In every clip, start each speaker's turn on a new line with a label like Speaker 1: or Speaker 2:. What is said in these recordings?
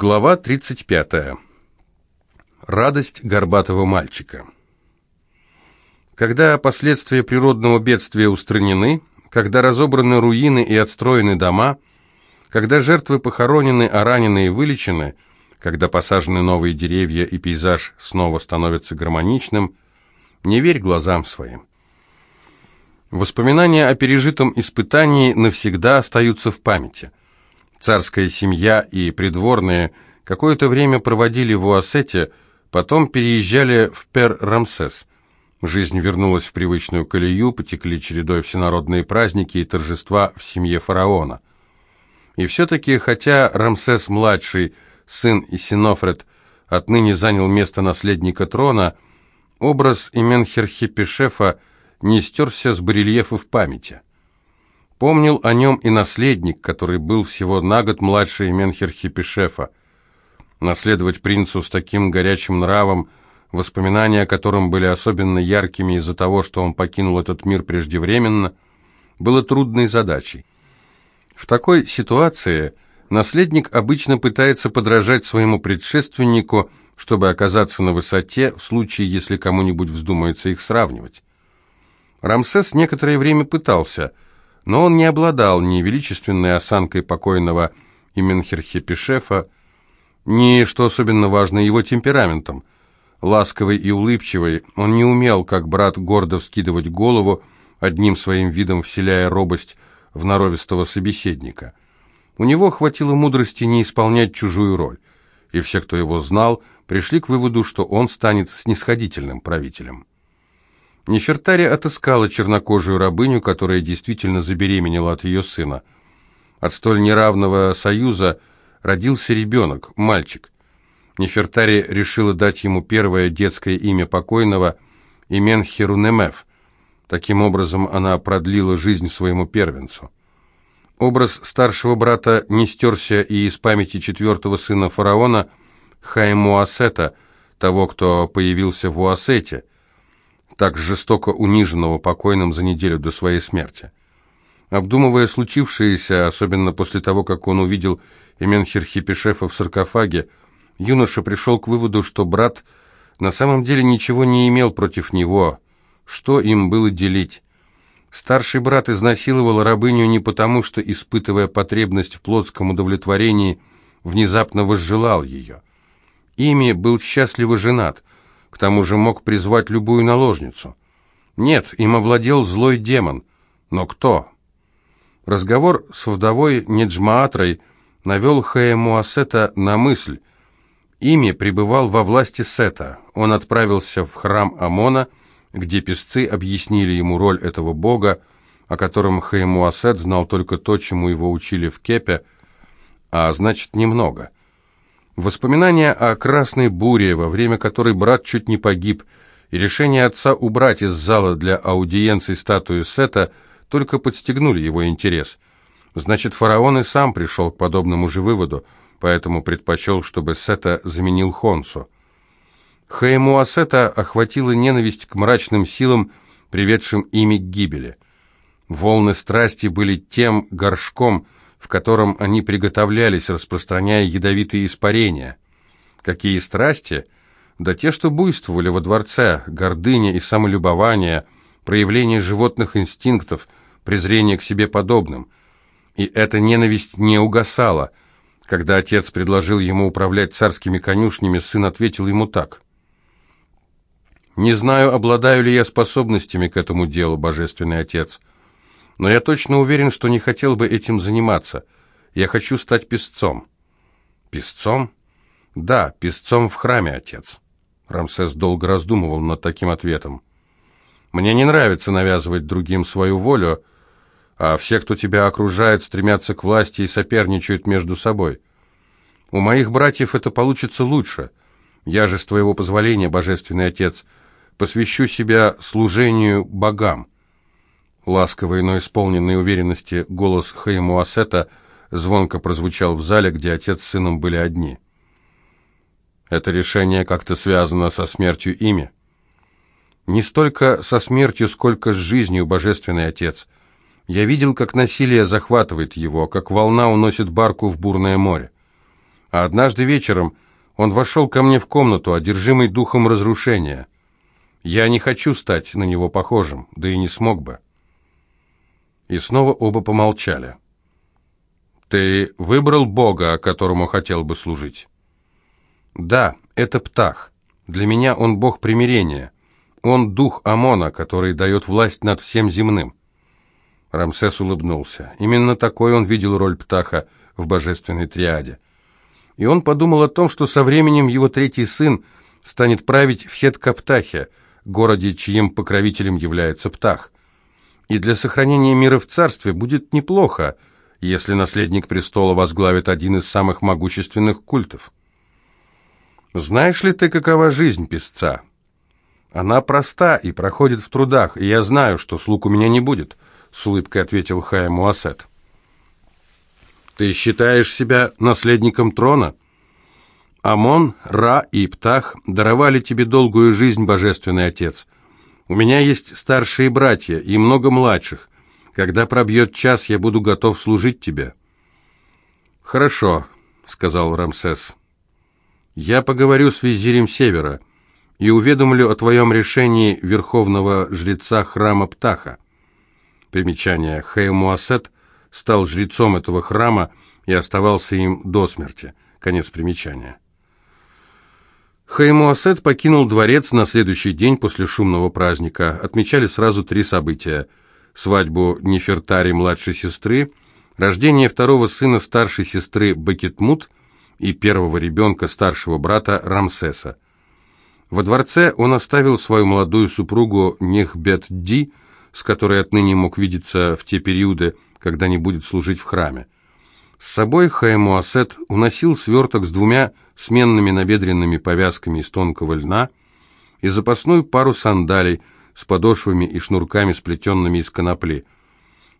Speaker 1: Глава 35. Радость горбатого мальчика. Когда последствия природного бедствия устранены, когда разобраны руины и отстроены дома, когда жертвы похоронены, а раненые вылечены, когда посажены новые деревья и пейзаж снова становится гармоничным, не верь глазам своим. Воспоминания о пережитом испытании навсегда остаются в памяти – Царская семья и придворные какое-то время проводили в Уассете, потом переезжали в Пер-Рамсес. Жизнь вернулась в привычную колею, потекли чередой всенародные праздники и торжества в семье фараона. И все-таки, хотя Рамсес-младший, сын Исинофред, отныне занял место наследника трона, образ Именхерхепешефа не стерся с барельефов памяти. Помнил о нем и наследник, который был всего на год младше Менхер-Хипишефа. Наследовать принцу с таким горячим нравом, воспоминания о котором были особенно яркими из-за того, что он покинул этот мир преждевременно, было трудной задачей. В такой ситуации наследник обычно пытается подражать своему предшественнику, чтобы оказаться на высоте в случае, если кому-нибудь вздумается их сравнивать. Рамсес некоторое время пытался – но он не обладал ни величественной осанкой покойного Именхерхепишефа, ни, что особенно важно, его темпераментом. Ласковый и улыбчивый, он не умел, как брат, гордо вскидывать голову, одним своим видом вселяя робость в норовистого собеседника. У него хватило мудрости не исполнять чужую роль, и все, кто его знал, пришли к выводу, что он станет снисходительным правителем. Нефертари отыскала чернокожую рабыню, которая действительно забеременела от ее сына. От столь неравного союза родился ребенок, мальчик. Нефертари решила дать ему первое детское имя покойного Имен Херунемев. Таким образом, она продлила жизнь своему первенцу. Образ старшего брата не стерся и из памяти четвертого сына фараона Хаймуасета, того, кто появился в Уасете – так жестоко униженного покойным за неделю до своей смерти. Обдумывая случившееся, особенно после того, как он увидел Эменхер Хипишефа в саркофаге, юноша пришел к выводу, что брат на самом деле ничего не имел против него, что им было делить. Старший брат изнасиловал рабыню не потому, что, испытывая потребность в плотском удовлетворении, внезапно возжелал ее. Ими был счастливо женат, к тому же мог призвать любую наложницу. Нет, им овладел злой демон. Но кто? Разговор с вдовой Неджмаатрой навел Хаэмуасета на мысль. Ими пребывал во власти Сета. Он отправился в храм Амона, где песцы объяснили ему роль этого бога, о котором Хаэмуасет знал только то, чему его учили в Кепе, а значит немного – Воспоминания о красной буре, во время которой брат чуть не погиб, и решение отца убрать из зала для аудиенции статую Сета только подстегнули его интерес. Значит, фараон и сам пришел к подобному же выводу, поэтому предпочел, чтобы Сета заменил Хонсу. Хаэмуасета охватила ненависть к мрачным силам, приведшим ими к гибели. Волны страсти были тем горшком, в котором они приготовлялись, распространяя ядовитые испарения. Какие страсти? Да те, что буйствовали во дворце, гордыня и самолюбование, проявление животных инстинктов, презрение к себе подобным. И эта ненависть не угасала. Когда отец предложил ему управлять царскими конюшнями, сын ответил ему так. «Не знаю, обладаю ли я способностями к этому делу, божественный отец» но я точно уверен, что не хотел бы этим заниматься. Я хочу стать песцом». «Песцом?» «Да, песцом в храме, отец». Рамсес долго раздумывал над таким ответом. «Мне не нравится навязывать другим свою волю, а все, кто тебя окружает, стремятся к власти и соперничают между собой. У моих братьев это получится лучше. Я же, с твоего позволения, божественный отец, посвящу себя служению богам». Ласковый, но исполненный уверенности голос Хаимуасета звонко прозвучал в зале, где отец с сыном были одни. «Это решение как-то связано со смертью ими?» «Не столько со смертью, сколько с жизнью, божественный отец. Я видел, как насилие захватывает его, как волна уносит барку в бурное море. А однажды вечером он вошел ко мне в комнату, одержимый духом разрушения. Я не хочу стать на него похожим, да и не смог бы. И снова оба помолчали. «Ты выбрал Бога, которому хотел бы служить?» «Да, это Птах. Для меня он Бог примирения. Он дух Амона, который дает власть над всем земным». Рамсес улыбнулся. Именно такой он видел роль Птаха в божественной триаде. И он подумал о том, что со временем его третий сын станет править в Хет-Каптахе, городе, чьим покровителем является Птах. И для сохранения мира в царстве будет неплохо, если наследник престола возглавит один из самых могущественных культов. Знаешь ли ты, какова жизнь песца? Она проста и проходит в трудах, и я знаю, что слуг у меня не будет, с улыбкой ответил Хая Муасет. Ты считаешь себя наследником трона? Амон, Ра и Птах даровали тебе долгую жизнь, божественный отец. У меня есть старшие братья и много младших. Когда пробьет час, я буду готов служить тебе». «Хорошо», — сказал Рамсес. «Я поговорю с визирем Севера и уведомлю о твоем решении верховного жреца храма Птаха». Примечание. Хеймуасет стал жрецом этого храма и оставался им до смерти. Конец примечания. Хаймуасет покинул дворец на следующий день после шумного праздника. Отмечали сразу три события. Свадьбу Нефертари младшей сестры, рождение второго сына старшей сестры Бакетмут и первого ребенка старшего брата Рамсеса. Во дворце он оставил свою молодую супругу Нехбет-Ди, с которой отныне мог видеться в те периоды, когда не будет служить в храме. С собой Хаймуасет уносил сверток с двумя сменными набедренными повязками из тонкого льна и запасную пару сандалий с подошвами и шнурками, сплетенными из конопли.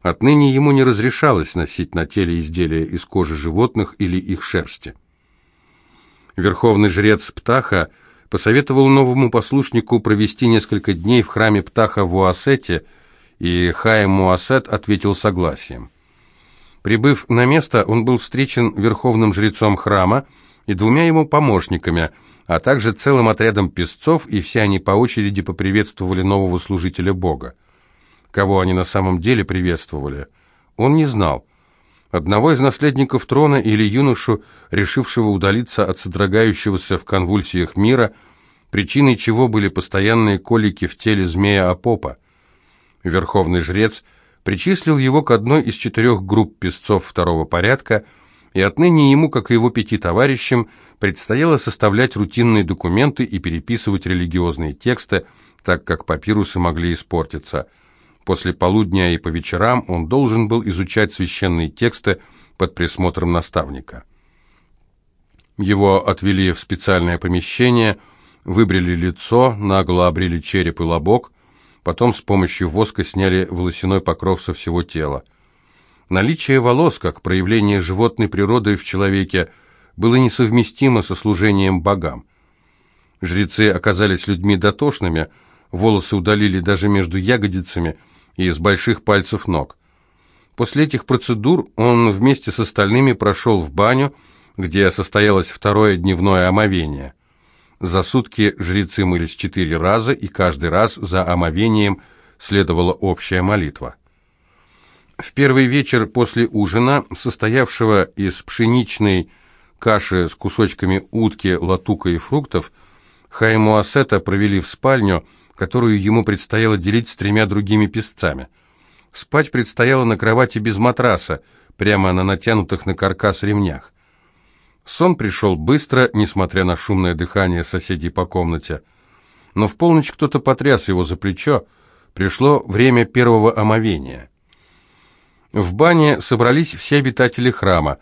Speaker 1: Отныне ему не разрешалось носить на теле изделия из кожи животных или их шерсти. Верховный жрец Птаха посоветовал новому послушнику провести несколько дней в храме Птаха в Уасете, и Хаим Муасет ответил согласием. Прибыв на место, он был встречен верховным жрецом храма и двумя ему помощниками, а также целым отрядом песцов, и все они по очереди поприветствовали нового служителя Бога. Кого они на самом деле приветствовали, он не знал. Одного из наследников трона или юношу, решившего удалиться от содрогающегося в конвульсиях мира, причиной чего были постоянные колики в теле змея Апопа. Верховный жрец – причислил его к одной из четырех групп песцов второго порядка, и отныне ему, как и его пяти товарищам, предстояло составлять рутинные документы и переписывать религиозные тексты, так как папирусы могли испортиться. После полудня и по вечерам он должен был изучать священные тексты под присмотром наставника. Его отвели в специальное помещение, выбрили лицо, нагло обрели череп и лобок, Потом с помощью воска сняли волосяной покров со всего тела. Наличие волос, как проявление животной природы в человеке, было несовместимо со служением богам. Жрецы оказались людьми дотошными, волосы удалили даже между ягодицами и из больших пальцев ног. После этих процедур он вместе с остальными прошел в баню, где состоялось второе дневное омовение. За сутки жрецы мылись четыре раза, и каждый раз за омовением следовала общая молитва. В первый вечер после ужина, состоявшего из пшеничной каши с кусочками утки, латука и фруктов, Хаймуасета провели в спальню, которую ему предстояло делить с тремя другими песцами. Спать предстояло на кровати без матраса, прямо на натянутых на каркас ремнях. Сон пришел быстро, несмотря на шумное дыхание соседей по комнате. Но в полночь кто-то потряс его за плечо. Пришло время первого омовения. В бане собрались все обитатели храма.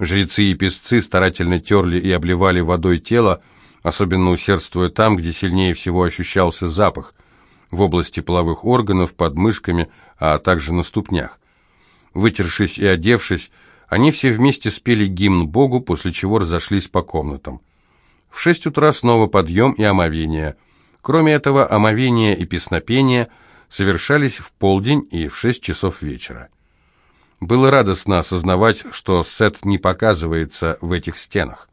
Speaker 1: Жрецы и песцы старательно терли и обливали водой тело, особенно усердствуя там, где сильнее всего ощущался запах, в области половых органов, под мышками, а также на ступнях. Вытершись и одевшись, они все вместе спели гимн Богу, после чего разошлись по комнатам. В шесть утра снова подъем и омовение. Кроме этого, омовение и песнопение совершались в полдень и в шесть часов вечера. Было радостно осознавать, что Сет не показывается в этих стенах.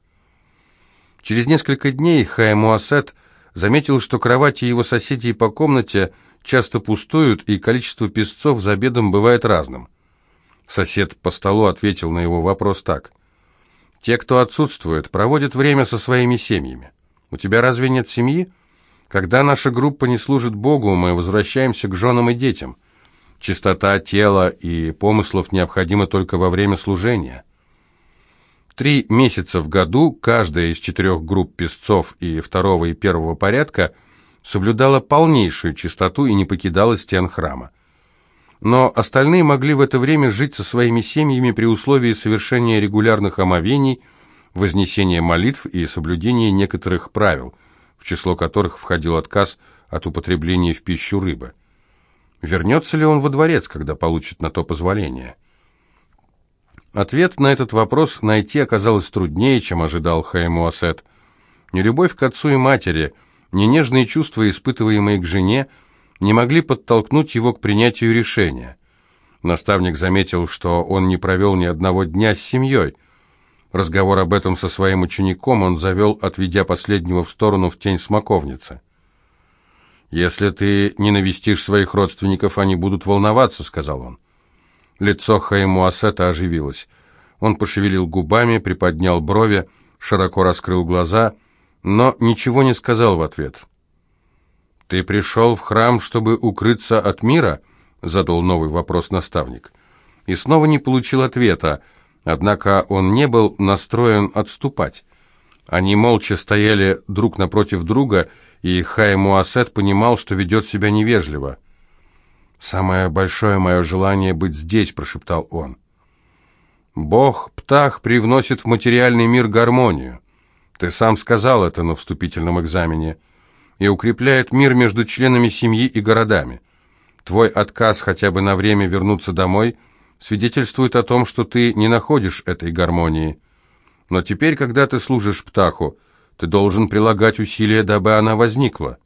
Speaker 1: Через несколько дней Хаймуасет заметил, что кровати его соседей по комнате часто пустуют, и количество песцов за обедом бывает разным. Сосед по столу ответил на его вопрос так. «Те, кто отсутствует, проводят время со своими семьями. У тебя разве нет семьи? Когда наша группа не служит Богу, мы возвращаемся к женам и детям. Чистота тела и помыслов необходима только во время служения. Три месяца в году каждая из четырех групп песцов и второго и первого порядка соблюдала полнейшую чистоту и не покидала стен храма. Но остальные могли в это время жить со своими семьями при условии совершения регулярных омовений, вознесения молитв и соблюдения некоторых правил, в число которых входил отказ от употребления в пищу рыбы. Вернется ли он во дворец, когда получит на то позволение? Ответ на этот вопрос найти оказалось труднее, чем ожидал Хаймуасет. Ни любовь к отцу и матери, ни нежные чувства, испытываемые к жене, не могли подтолкнуть его к принятию решения. Наставник заметил, что он не провел ни одного дня с семьей. Разговор об этом со своим учеником он завел, отведя последнего в сторону в тень смоковницы. «Если ты не навестишь своих родственников, они будут волноваться», — сказал он. Лицо Хаймуасета оживилось. Он пошевелил губами, приподнял брови, широко раскрыл глаза, но ничего не сказал в ответ. «Ты пришел в храм, чтобы укрыться от мира?» — задал новый вопрос наставник. И снова не получил ответа, однако он не был настроен отступать. Они молча стояли друг напротив друга, и Хай Муасет понимал, что ведет себя невежливо. «Самое большое мое желание быть здесь», — прошептал он. «Бог, Птах, привносит в материальный мир гармонию. Ты сам сказал это на вступительном экзамене. И укрепляет мир между членами семьи и городами. Твой отказ хотя бы на время вернуться домой свидетельствует о том, что ты не находишь этой гармонии. Но теперь, когда ты служишь Птаху, ты должен прилагать усилия, дабы она возникла.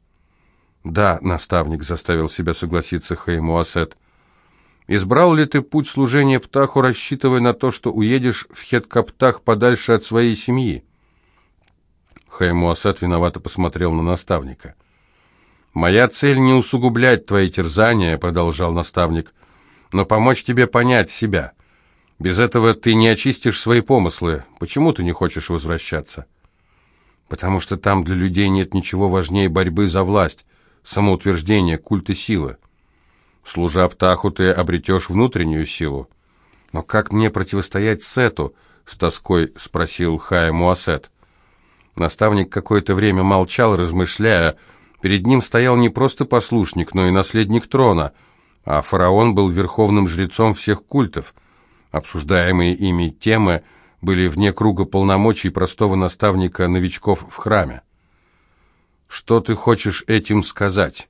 Speaker 1: Да, наставник заставил себя согласиться Хеймуасет. Избрал ли ты путь служения Птаху, рассчитывая на то, что уедешь в Хеткаптах подальше от своей семьи? Хеймуасет виновато посмотрел на наставника. «Моя цель не усугублять твои терзания», — продолжал наставник, — «но помочь тебе понять себя. Без этого ты не очистишь свои помыслы. Почему ты не хочешь возвращаться?» потому что там для людей нет ничего важнее борьбы за власть, самоутверждения, культа силы. Служа Птаху, ты обретешь внутреннюю силу. Но как мне противостоять Сету? С тоской спросил Хая Муасет. Наставник какое-то время молчал, размышляя. Перед ним стоял не просто послушник, но и наследник трона, а фараон был верховным жрецом всех культов. Обсуждаемые ими темы – были вне круга полномочий простого наставника новичков в храме. «Что ты хочешь этим сказать?»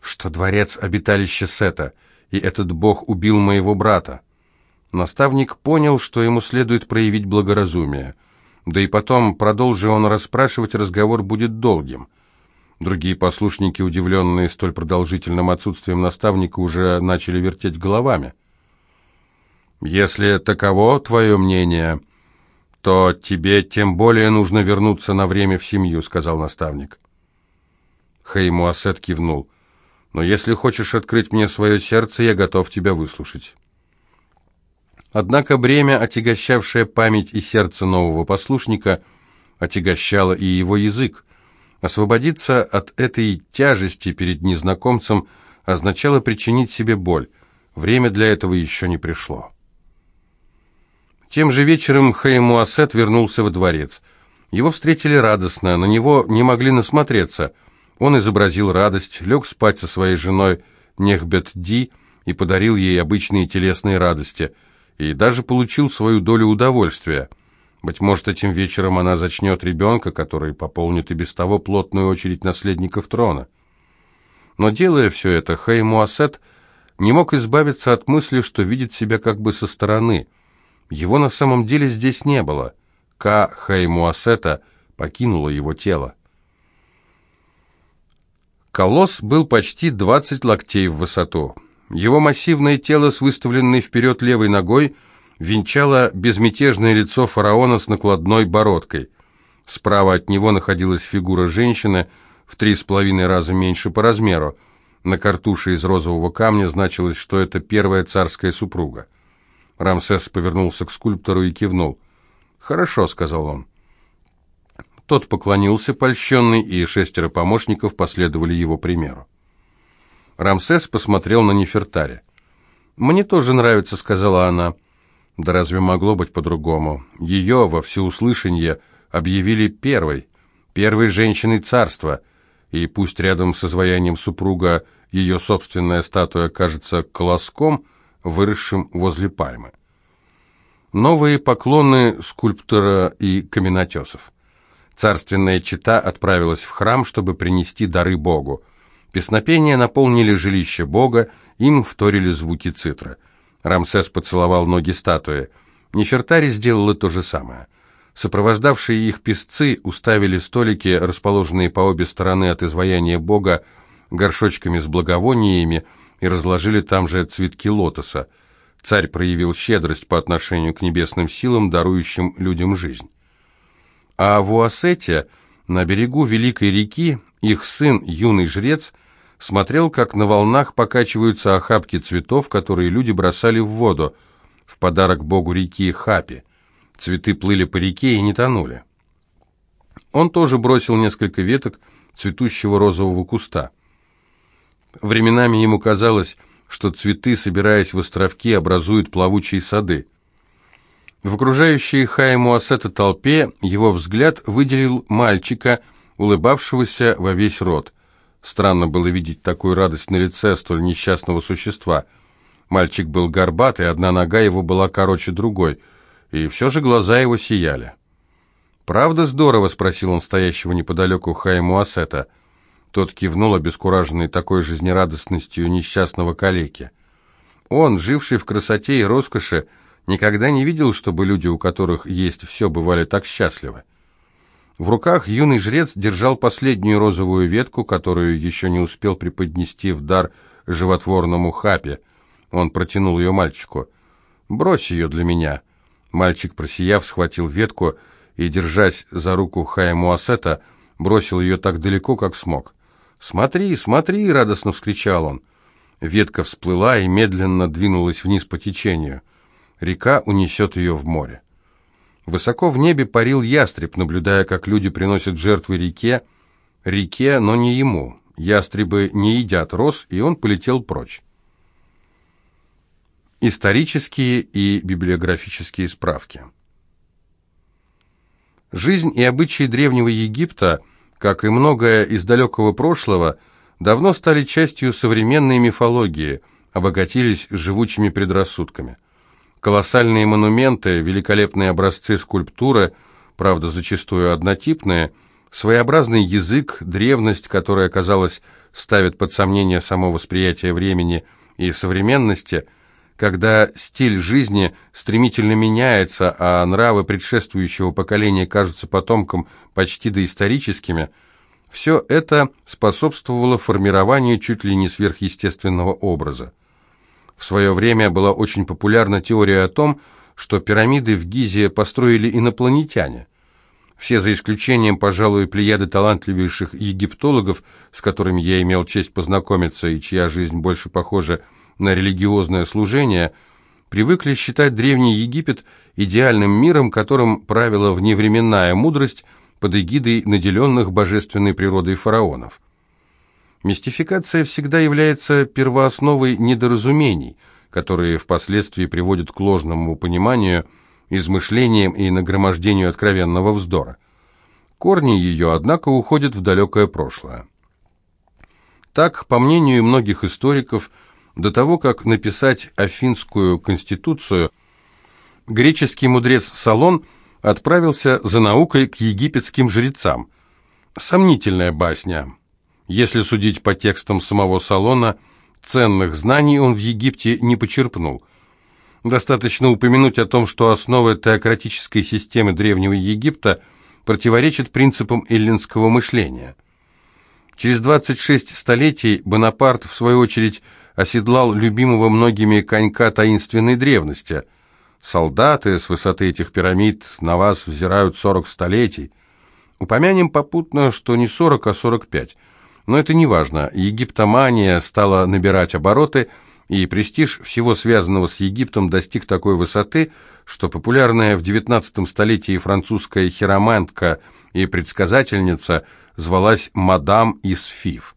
Speaker 1: «Что дворец — обиталище Сета, и этот бог убил моего брата». Наставник понял, что ему следует проявить благоразумие. Да и потом, продолжи он расспрашивать, разговор будет долгим. Другие послушники, удивленные столь продолжительным отсутствием наставника, уже начали вертеть головами. Если таково твое мнение, то тебе тем более нужно вернуться на время в семью, сказал наставник. Хеймуасет кивнул. Но если хочешь открыть мне свое сердце, я готов тебя выслушать. Однако бремя, отягощавшее память и сердце нового послушника, отягощало и его язык. Освободиться от этой тяжести перед незнакомцем означало причинить себе боль. Время для этого еще не пришло. Тем же вечером Хеймуасет вернулся во дворец. Его встретили радостно, на него не могли насмотреться. Он изобразил радость, лег спать со своей женой Нехбет-Ди и подарил ей обычные телесные радости, и даже получил свою долю удовольствия. Быть может, этим вечером она зачнет ребенка, который пополнит и без того плотную очередь наследников трона. Но делая все это, Хеймуасет не мог избавиться от мысли, что видит себя как бы со стороны – его на самом деле здесь не было. Ка Хаймуасета покинула его тело. Колосс был почти 20 локтей в высоту. Его массивное тело с выставленной вперед левой ногой венчало безмятежное лицо фараона с накладной бородкой. Справа от него находилась фигура женщины в три с половиной раза меньше по размеру. На картуше из розового камня значилось, что это первая царская супруга. Рамсес повернулся к скульптору и кивнул. «Хорошо», — сказал он. Тот поклонился, польщенный, и шестеро помощников последовали его примеру. Рамсес посмотрел на Нефертари. «Мне тоже нравится», — сказала она. «Да разве могло быть по-другому? Ее во всеуслышание объявили первой, первой женщиной царства, и пусть рядом с изваянием супруга ее собственная статуя кажется колоском, выросшим возле пальмы. Новые поклоны скульптора и каменотесов. Царственная чита отправилась в храм, чтобы принести дары Богу. Песнопения наполнили жилище Бога, им вторили звуки цитра. Рамсес поцеловал ноги статуи. Нефертари сделала то же самое. Сопровождавшие их песцы уставили столики, расположенные по обе стороны от изваяния Бога, горшочками с благовониями, и разложили там же цветки лотоса. Царь проявил щедрость по отношению к небесным силам, дарующим людям жизнь. А в Уасете, на берегу Великой реки, их сын, юный жрец, смотрел, как на волнах покачиваются охапки цветов, которые люди бросали в воду, в подарок богу реки Хапи. Цветы плыли по реке и не тонули. Он тоже бросил несколько веток цветущего розового куста. Временами ему казалось, что цветы, собираясь в островки, образуют плавучие сады. В окружающей Хайму Асета толпе его взгляд выделил мальчика, улыбавшегося во весь рот. Странно было видеть такую радость на лице столь несчастного существа. Мальчик был горбатый, одна нога его была короче другой, и все же глаза его сияли. «Правда здорово?» — спросил он стоящего неподалеку Хайму Асета. Тот кивнул, обескураженный такой жизнерадостностью несчастного калеки. Он, живший в красоте и роскоши, Никогда не видел, чтобы люди, у которых есть все, бывали так счастливы. В руках юный жрец держал последнюю розовую ветку, которую еще не успел преподнести в дар животворному хапе. Он протянул ее мальчику. «Брось ее для меня». Мальчик, просияв, схватил ветку и, держась за руку Хая бросил ее так далеко, как смог. «Смотри, смотри!» — радостно вскричал он. Ветка всплыла и медленно двинулась вниз по течению река унесет ее в море. Высоко в небе парил ястреб, наблюдая, как люди приносят жертвы реке, реке, но не ему. Ястребы не едят роз, и он полетел прочь. Исторические и библиографические справки. Жизнь и обычаи древнего Египта, как и многое из далекого прошлого, давно стали частью современной мифологии, обогатились живучими предрассудками – Колоссальные монументы, великолепные образцы скульптуры, правда, зачастую однотипные, своеобразный язык, древность, которая, казалось, ставит под сомнение само восприятие времени и современности, когда стиль жизни стремительно меняется, а нравы предшествующего поколения кажутся потомкам почти доисторическими, все это способствовало формированию чуть ли не сверхъестественного образа. В свое время была очень популярна теория о том, что пирамиды в Гизе построили инопланетяне. Все за исключением, пожалуй, плеяды талантливейших египтологов, с которыми я имел честь познакомиться и чья жизнь больше похожа на религиозное служение, привыкли считать Древний Египет идеальным миром, которым правила вневременная мудрость под эгидой наделенных божественной природой фараонов. Мистификация всегда является первоосновой недоразумений, которые впоследствии приводят к ложному пониманию, измышлениям и нагромождению откровенного вздора. Корни ее, однако, уходят в далекое прошлое. Так, по мнению многих историков, до того, как написать Афинскую конституцию, греческий мудрец Салон отправился за наукой к египетским жрецам. Сомнительная басня, если судить по текстам самого салона, ценных знаний он в Египте не почерпнул. Достаточно упомянуть о том, что основы теократической системы Древнего Египта противоречат принципам эллинского мышления. Через 26 столетий Бонапарт, в свою очередь, оседлал любимого многими конька таинственной древности. Солдаты с высоты этих пирамид на вас взирают сорок столетий. Упомянем попутно, что не сорок, а сорок пять. Но это не важно. Египтомания стала набирать обороты, и престиж всего связанного с Египтом достиг такой высоты, что популярная в XIX столетии французская хиромантка и предсказательница звалась мадам из Фив.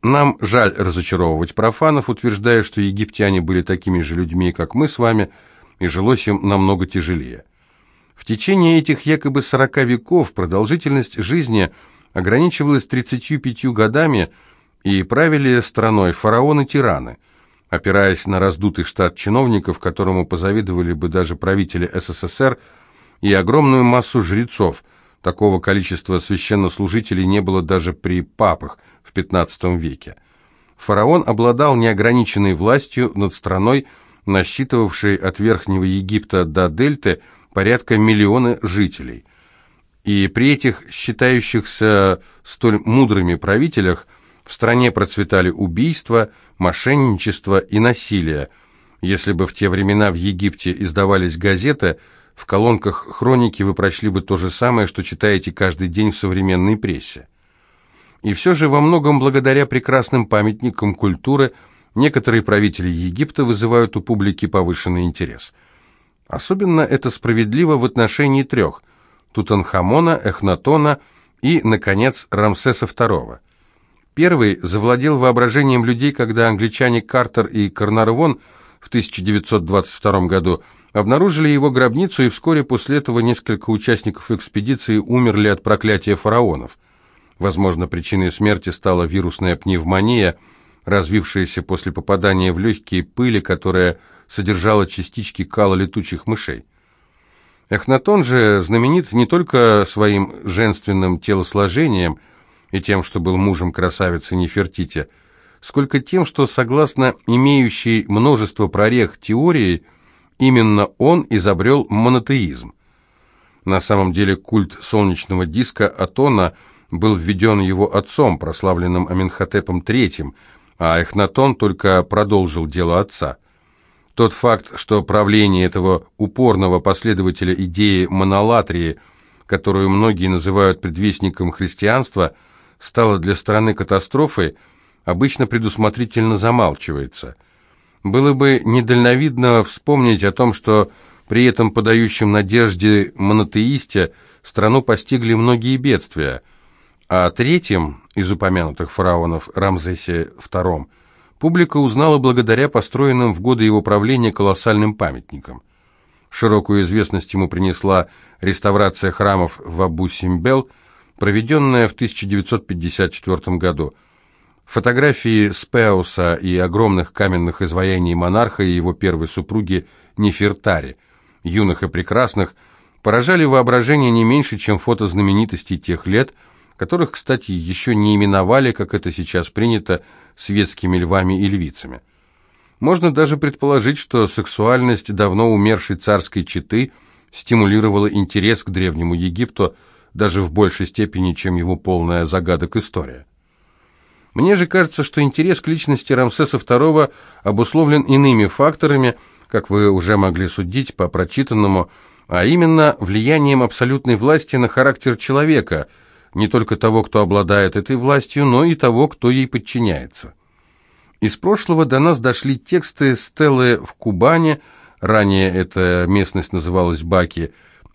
Speaker 1: Нам жаль разочаровывать профанов, утверждая, что египтяне были такими же людьми, как мы с вами, и жилось им намного тяжелее. В течение этих якобы 40 веков продолжительность жизни ограничивалась 35 годами, и правили страной фараоны-тираны, опираясь на раздутый штат чиновников, которому позавидовали бы даже правители СССР, и огромную массу жрецов. Такого количества священнослужителей не было даже при папах в XV веке. Фараон обладал неограниченной властью над страной, насчитывавшей от Верхнего Египта до Дельты порядка миллиона жителей. И при этих считающихся столь мудрыми правителях в стране процветали убийства, мошенничество и насилие. Если бы в те времена в Египте издавались газеты, в колонках хроники вы прочли бы то же самое, что читаете каждый день в современной прессе. И все же во многом благодаря прекрасным памятникам культуры некоторые правители Египта вызывают у публики повышенный интерес. Особенно это справедливо в отношении трех – Тутанхамона, Эхнатона и, наконец, Рамсеса II. Первый завладел воображением людей, когда англичане Картер и Карнарвон в 1922 году обнаружили его гробницу, и вскоре после этого несколько участников экспедиции умерли от проклятия фараонов. Возможно, причиной смерти стала вирусная пневмония, развившаяся после попадания в легкие пыли, которая содержала частички кала летучих мышей. Эхнатон же знаменит не только своим женственным телосложением – и тем, что был мужем красавицы Нефертити, сколько тем, что, согласно имеющей множество прорех теории, именно он изобрел монотеизм. На самом деле культ солнечного диска Атона был введен его отцом, прославленным Аменхотепом III, а Эхнатон только продолжил дело отца. Тот факт, что правление этого упорного последователя идеи монолатрии, которую многие называют предвестником христианства – стало для страны катастрофой, обычно предусмотрительно замалчивается. Было бы недальновидно вспомнить о том, что при этом подающем надежде монотеисте страну постигли многие бедствия, а третьим из упомянутых фараонов, Рамзесе II, публика узнала благодаря построенным в годы его правления колоссальным памятникам. Широкую известность ему принесла реставрация храмов в Абу-Симбел – проведенная в 1954 году. Фотографии Спеуса и огромных каменных изваяний монарха и его первой супруги Нефертари, юных и прекрасных, поражали воображение не меньше, чем фото знаменитостей тех лет, которых, кстати, еще не именовали, как это сейчас принято, светскими львами и львицами. Можно даже предположить, что сексуальность давно умершей царской четы стимулировала интерес к Древнему Египту, даже в большей степени, чем его полная загадок история. Мне же кажется, что интерес к личности Рамсеса II обусловлен иными факторами, как вы уже могли судить по прочитанному, а именно влиянием абсолютной власти на характер человека, не только того, кто обладает этой властью, но и того, кто ей подчиняется. Из прошлого до нас дошли тексты Стеллы в Кубане, ранее эта местность называлась Баки,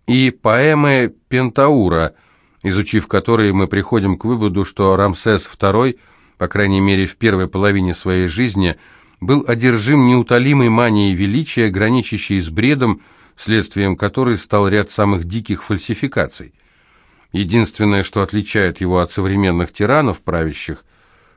Speaker 1: и поэмы Пентаура, изучив которые мы приходим к выводу, что Рамсес II, по крайней мере в первой половине своей жизни, был одержим неутолимой манией величия, граничащей с бредом, следствием которой стал ряд самых диких фальсификаций. Единственное, что отличает его от современных тиранов, правящих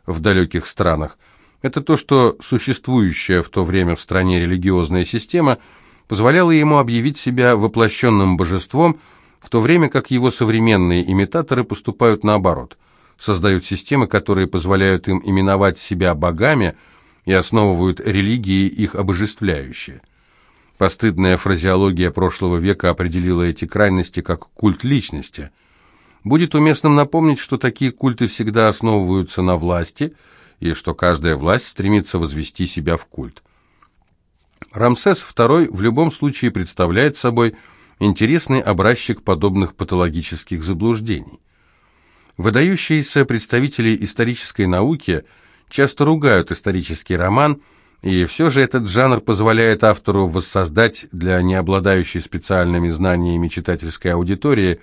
Speaker 1: в далеких странах, это то, что существующая в то время в стране религиозная система – позволяло ему объявить себя воплощенным божеством, в то время как его современные имитаторы поступают наоборот, создают системы, которые позволяют им именовать себя богами и основывают религии, их обожествляющие. Постыдная фразеология прошлого века определила эти крайности как культ личности. Будет уместным напомнить, что такие культы всегда основываются на власти и что каждая власть стремится возвести себя в культ. Рамсес II в любом случае представляет собой интересный образчик подобных патологических заблуждений. Выдающиеся представители исторической науки часто ругают исторический роман, и все же этот жанр позволяет автору воссоздать для необладающей специальными знаниями читательской аудитории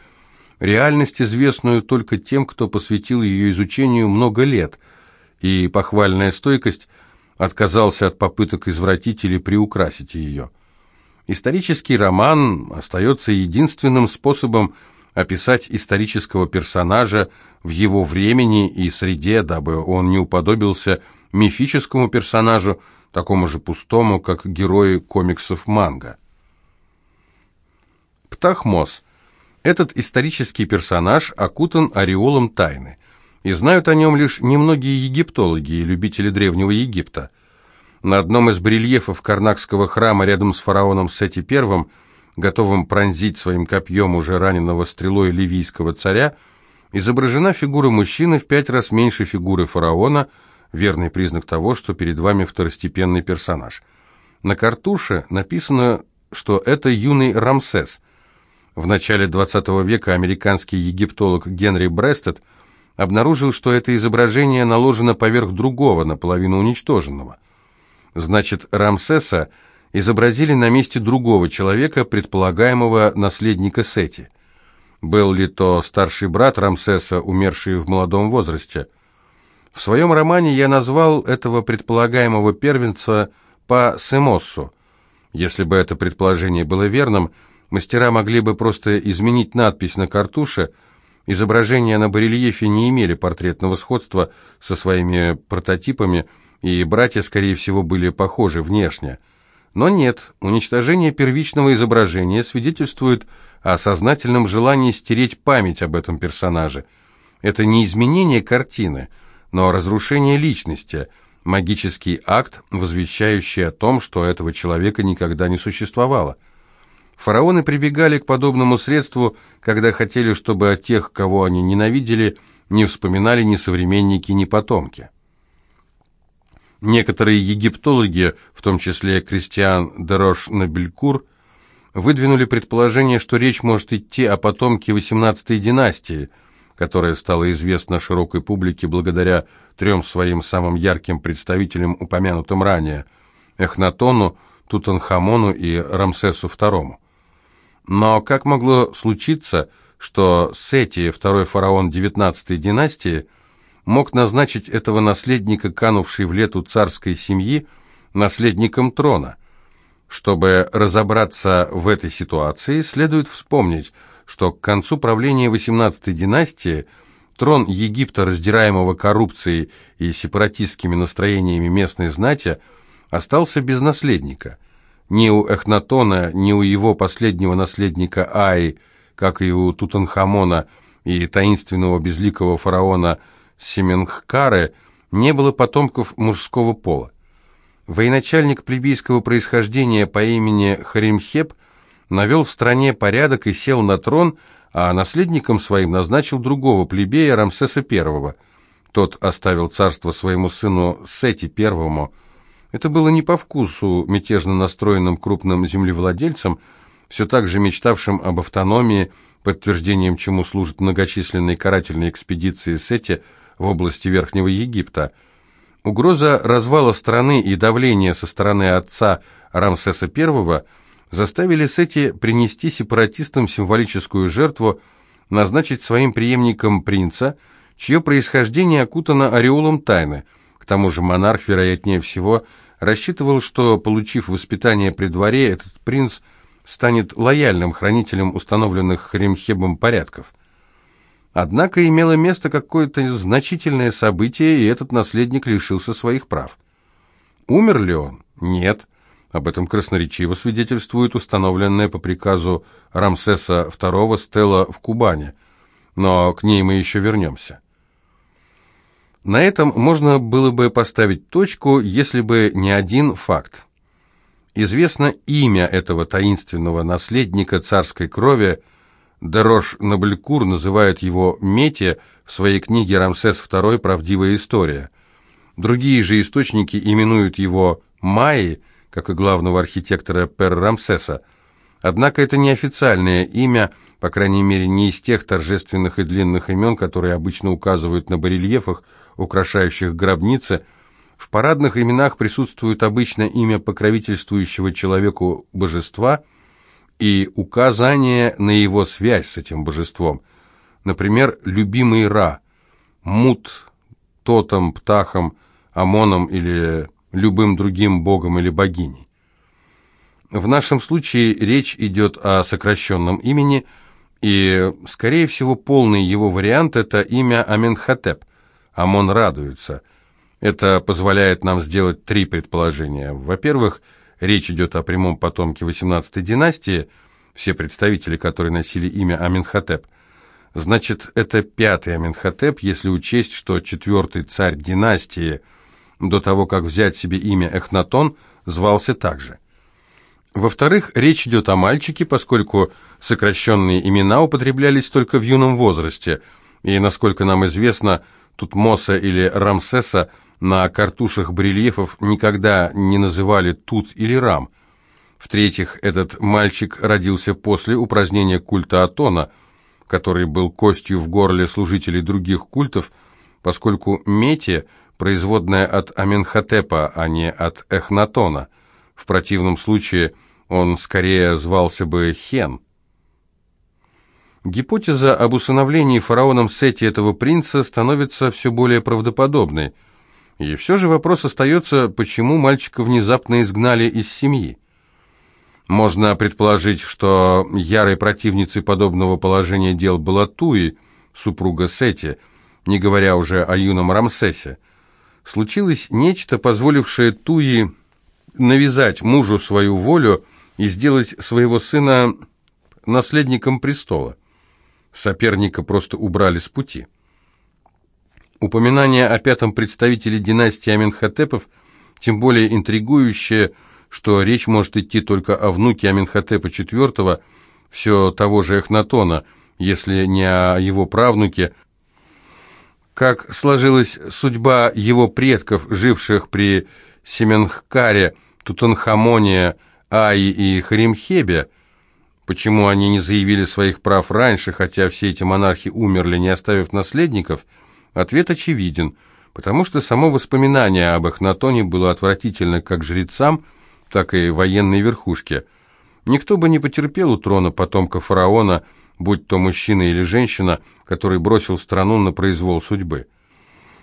Speaker 1: реальность, известную только тем, кто посвятил ее изучению много лет, и похвальная стойкость отказался от попыток извратить или приукрасить ее. Исторический роман остается единственным способом описать исторического персонажа в его времени и среде, дабы он не уподобился мифическому персонажу, такому же пустому, как герои комиксов манга. Птахмос. Этот исторический персонаж окутан ореолом тайны, и знают о нем лишь немногие египтологи и любители Древнего Египта. На одном из барельефов Карнакского храма рядом с фараоном Сети I готовым пронзить своим копьем уже раненого стрелой ливийского царя, изображена фигура мужчины в пять раз меньше фигуры фараона, верный признак того, что перед вами второстепенный персонаж. На картуше написано, что это юный Рамсес. В начале XX века американский египтолог Генри Брестед обнаружил, что это изображение наложено поверх другого, наполовину уничтоженного. Значит, Рамсеса – изобразили на месте другого человека, предполагаемого наследника Сети. Был ли то старший брат Рамсеса, умерший в молодом возрасте? В своем романе я назвал этого предполагаемого первенца по Семоссу. Если бы это предположение было верным, мастера могли бы просто изменить надпись на картуше, изображения на барельефе не имели портретного сходства со своими прототипами, и братья, скорее всего, были похожи внешне – но нет, уничтожение первичного изображения свидетельствует о сознательном желании стереть память об этом персонаже. Это не изменение картины, но разрушение личности, магический акт, возвещающий о том, что этого человека никогда не существовало. Фараоны прибегали к подобному средству, когда хотели, чтобы о тех, кого они ненавидели, не вспоминали ни современники, ни потомки. Некоторые египтологи, в том числе Кристиан Дерош Набелькур, выдвинули предположение, что речь может идти о потомке XVIII династии, которая стала известна широкой публике благодаря трем своим самым ярким представителям, упомянутым ранее – Эхнатону, Тутанхамону и Рамсесу II. Но как могло случиться, что Сети, второй фараон XIX династии – мог назначить этого наследника, канувшей в лету царской семьи, наследником трона. Чтобы разобраться в этой ситуации, следует вспомнить, что к концу правления XVIII династии трон Египта, раздираемого коррупцией и сепаратистскими настроениями местной знати, остался без наследника. Ни у Эхнатона, ни у его последнего наследника Аи, как и у Тутанхамона и таинственного безликого фараона – Семенхкары не было потомков мужского пола. Военачальник плебейского происхождения по имени Харимхеп навел в стране порядок и сел на трон, а наследником своим назначил другого плебея Рамсеса I. Тот оставил царство своему сыну Сети I. Это было не по вкусу мятежно настроенным крупным землевладельцам, все так же мечтавшим об автономии, подтверждением чему служат многочисленные карательные экспедиции Сети – в области Верхнего Египта. Угроза развала страны и давление со стороны отца Рамсеса I заставили Сети принести сепаратистам символическую жертву, назначить своим преемником принца, чье происхождение окутано ореолом тайны. К тому же монарх, вероятнее всего, рассчитывал, что, получив воспитание при дворе, этот принц станет лояльным хранителем установленных Хремхебом порядков. Однако имело место какое-то значительное событие, и этот наследник лишился своих прав. Умер ли он? Нет. Об этом красноречиво свидетельствует установленная по приказу Рамсеса II стела в Кубани. Но к ней мы еще вернемся. На этом можно было бы поставить точку, если бы не один факт. Известно имя этого таинственного наследника царской крови – Дерош Наблькур называет его Мети в своей книге «Рамсес II. Правдивая история». Другие же источники именуют его Майи, как и главного архитектора Пер-Рамсеса. Однако это не официальное имя, по крайней мере не из тех торжественных и длинных имен, которые обычно указывают на барельефах, украшающих гробницы. В парадных именах присутствует обычно имя покровительствующего человеку божества и указание на его связь с этим божеством. Например, «любимый Ра», «мут», «тотом», «птахом», «амоном» или любым другим богом или богиней. В нашем случае речь идет о сокращенном имени, и, скорее всего, полный его вариант – это имя Аменхотеп. Амон радуется. Это позволяет нам сделать три предположения. Во-первых, речь идет о прямом потомке 18-й династии, все представители, которые носили имя Аменхотеп. Значит, это пятый Аменхотеп, если учесть, что четвертый царь династии, до того, как взять себе имя Эхнатон, звался также. Во-вторых, речь идет о мальчике, поскольку сокращенные имена употреблялись только в юном возрасте, и, насколько нам известно, Тутмоса или Рамсеса на картушах барельефов никогда не называли Тут или Рам. В-третьих, этот мальчик родился после упразднения культа Атона, который был костью в горле служителей других культов, поскольку Мети – производная от Аменхотепа, а не от Эхнатона. В противном случае он скорее звался бы Хен. Гипотеза об усыновлении фараоном Сети этого принца становится все более правдоподобной. И все же вопрос остается, почему мальчика внезапно изгнали из семьи. Можно предположить, что ярой противницей подобного положения дел была Туи, супруга Сети, не говоря уже о юном Рамсесе. Случилось нечто, позволившее Туи навязать мужу свою волю и сделать своего сына наследником престола. Соперника просто убрали с пути. Упоминание о пятом представителе династии Аменхотепов тем более интригующее, что речь может идти только о внуке Аменхотепа IV, все того же Эхнатона, если не о его правнуке. Как сложилась судьба его предков, живших при Семенхкаре, Тутанхамоне, Аи и Харимхебе, почему они не заявили своих прав раньше, хотя все эти монархи умерли, не оставив наследников, ответ очевиден, потому что само воспоминание об Эхнатоне было отвратительно как жрецам, так и военной верхушке. Никто бы не потерпел у трона потомка фараона, будь то мужчина или женщина, который бросил страну на произвол судьбы.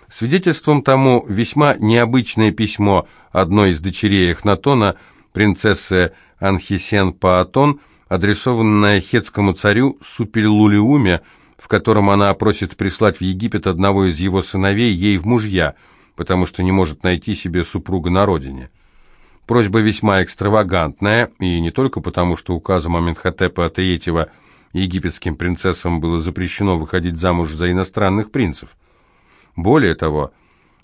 Speaker 1: Свидетельством тому весьма необычное письмо одной из дочерей Эхнатона – принцессы Анхисен Паатон, адресованная хетскому царю Суперлулиуме, в котором она просит прислать в Египет одного из его сыновей ей в мужья, потому что не может найти себе супруга на родине. Просьба весьма экстравагантная, и не только потому, что указом Аменхотепа III египетским принцессам было запрещено выходить замуж за иностранных принцев. Более того,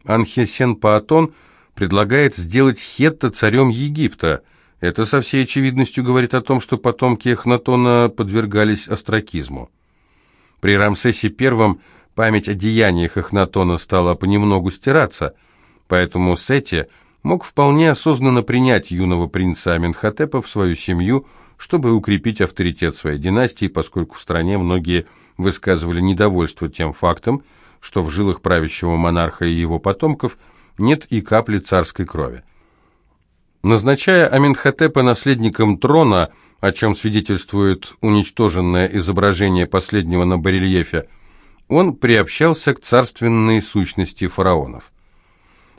Speaker 1: Анхесен Паатон – предлагает сделать Хетта царем Египта. Это со всей очевидностью говорит о том, что потомки Эхнатона подвергались остракизму. При Рамсесе I память о деяниях Эхнатона стала понемногу стираться, поэтому Сети мог вполне осознанно принять юного принца Аменхотепа в свою семью, чтобы укрепить авторитет своей династии, поскольку в стране многие высказывали недовольство тем фактом, что в жилах правящего монарха и его потомков – нет и капли царской крови. Назначая Аменхотепа наследником трона, о чем свидетельствует уничтоженное изображение последнего на барельефе, он приобщался к царственной сущности фараонов.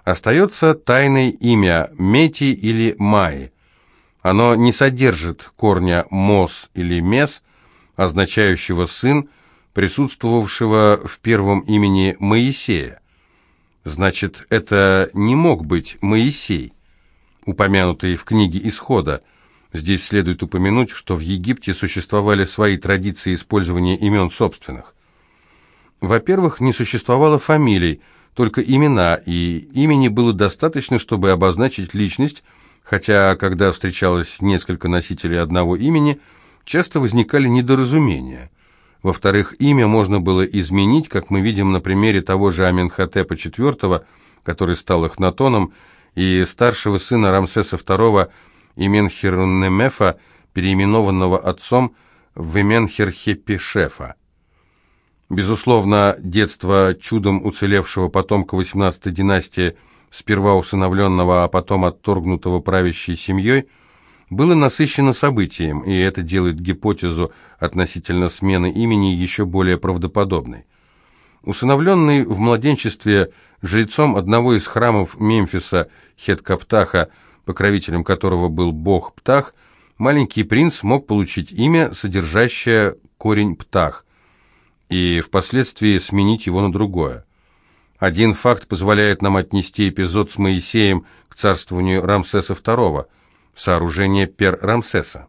Speaker 1: Остается тайной имя Мети или Майи. Оно не содержит корня «мос» или «мес», означающего «сын», присутствовавшего в первом имени Моисея. Значит, это не мог быть Моисей, упомянутый в книге Исхода. Здесь следует упомянуть, что в Египте существовали свои традиции использования имен собственных. Во-первых, не существовало фамилий, только имена, и имени было достаточно, чтобы обозначить личность, хотя, когда встречалось несколько носителей одного имени, часто возникали недоразумения. Во-вторых, имя можно было изменить, как мы видим на примере того же Аменхотепа IV, который стал Эхнатоном, и старшего сына Рамсеса II Именхирнемефа, переименованного отцом в Именхерхепишефа. Безусловно, детство чудом уцелевшего потомка XVIII династии, сперва усыновленного, а потом отторгнутого правящей семьей, было насыщено событием, и это делает гипотезу относительно смены имени еще более правдоподобной. Усыновленный в младенчестве жрецом одного из храмов Мемфиса Хеткаптаха, покровителем которого был бог Птах, маленький принц мог получить имя, содержащее корень Птах, и впоследствии сменить его на другое. Один факт позволяет нам отнести эпизод с Моисеем к царствованию Рамсеса II – сооружение Пер-Рамсеса.